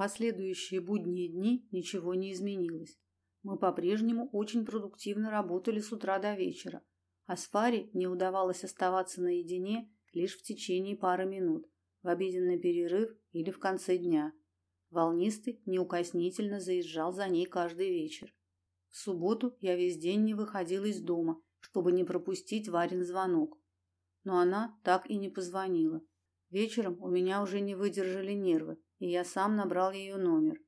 последующие будние дни ничего не изменилось. Мы по-прежнему очень продуктивно работали с утра до вечера, а с Фари не удавалось оставаться наедине лишь в течение пары минут, в обеденный перерыв или в конце дня. Волнистый неукоснительно заезжал за ней каждый вечер. В субботу я весь день не выходил из дома, чтобы не пропустить Варин звонок. Но она так и не позвонила. Вечером у меня уже не выдержали нервы, и я сам набрал ее номер.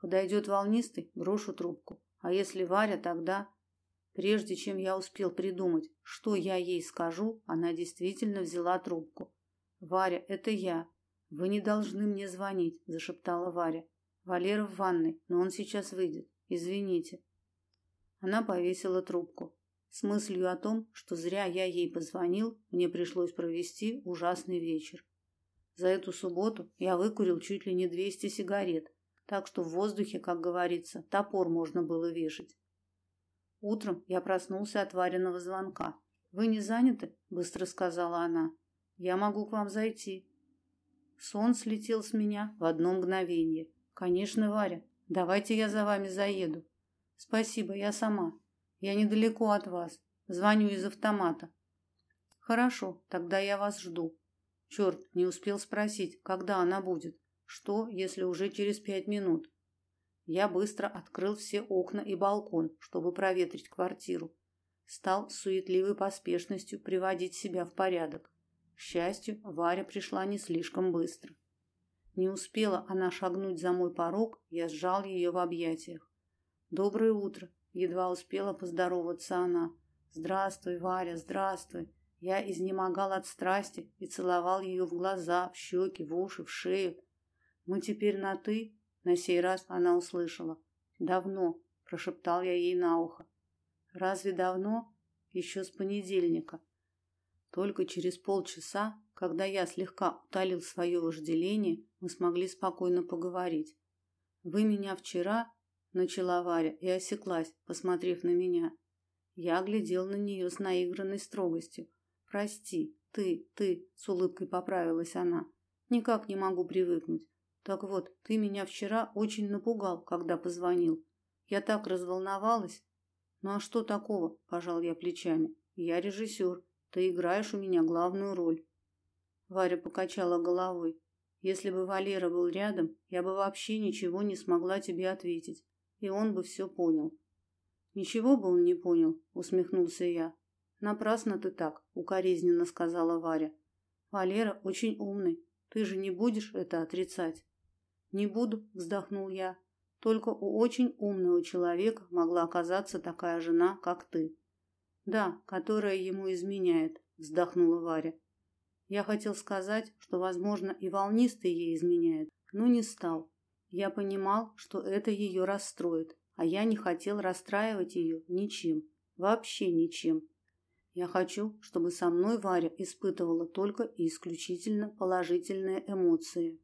Подойдет волнистый, брошу трубку. А если Варя, тогда... Прежде чем я успел придумать, что я ей скажу, она действительно взяла трубку. «Варя, это я. Вы не должны мне звонить», – зашептала Варя. «Валера в ванной, но он сейчас выйдет. Извините». Она повесила трубку. С мыслью о том, что зря я ей позвонил, мне пришлось провести ужасный вечер. За эту субботу я выкурил чуть ли не 200 сигарет, так что в воздухе, как говорится, топор можно было вешать. Утром я проснулся от вареного звонка. «Вы не заняты?» – быстро сказала она. «Я могу к вам зайти». Сон слетел с меня в одно мгновение. «Конечно, Варя. Давайте я за вами заеду». «Спасибо, я сама. Я недалеко от вас. Звоню из автомата». «Хорошо, тогда я вас жду». Черт, не успел спросить, когда она будет. Что, если уже через пять минут? Я быстро открыл все окна и балкон, чтобы проветрить квартиру. Стал с суетливой поспешностью приводить себя в порядок. К счастью, Варя пришла не слишком быстро. Не успела она шагнуть за мой порог, я сжал ее в объятиях. «Доброе утро!» – едва успела поздороваться она. «Здравствуй, Варя, здравствуй!» Я изнемогал от страсти и целовал ее в глаза, в щеки, в уши, в шею. Мы теперь на ты? На сей раз она услышала. Давно, прошептал я ей на ухо. Разве давно? Еще с понедельника. Только через полчаса, когда я слегка утолил свое вожделение, мы смогли спокойно поговорить. Вы меня вчера, начала Варя и осеклась, посмотрев на меня. Я глядел на нее с наигранной строгостью. Прости, ты, ты, с улыбкой поправилась она. Никак не могу привыкнуть. Так вот, ты меня вчера очень напугал, когда позвонил. Я так разволновалась. Ну а что такого? пожал я плечами. Я режиссер. Ты играешь у меня главную роль. Варя покачала головой. Если бы Валера был рядом, я бы вообще ничего не смогла тебе ответить, и он бы все понял. Ничего бы он не понял, усмехнулся я. Напрасно ты так, укоризненно сказала Варя. Валера очень умный. Ты же не будешь это отрицать. Не буду, вздохнул я. Только у очень умного человека могла оказаться такая жена, как ты. Да, которая ему изменяет, вздохнула Варя. Я хотел сказать, что, возможно, и волнистый ей изменяет, но не стал. Я понимал, что это ее расстроит, а я не хотел расстраивать ее ничем, вообще ничем. Я хочу, чтобы со мной Варя испытывала только и исключительно положительные эмоции.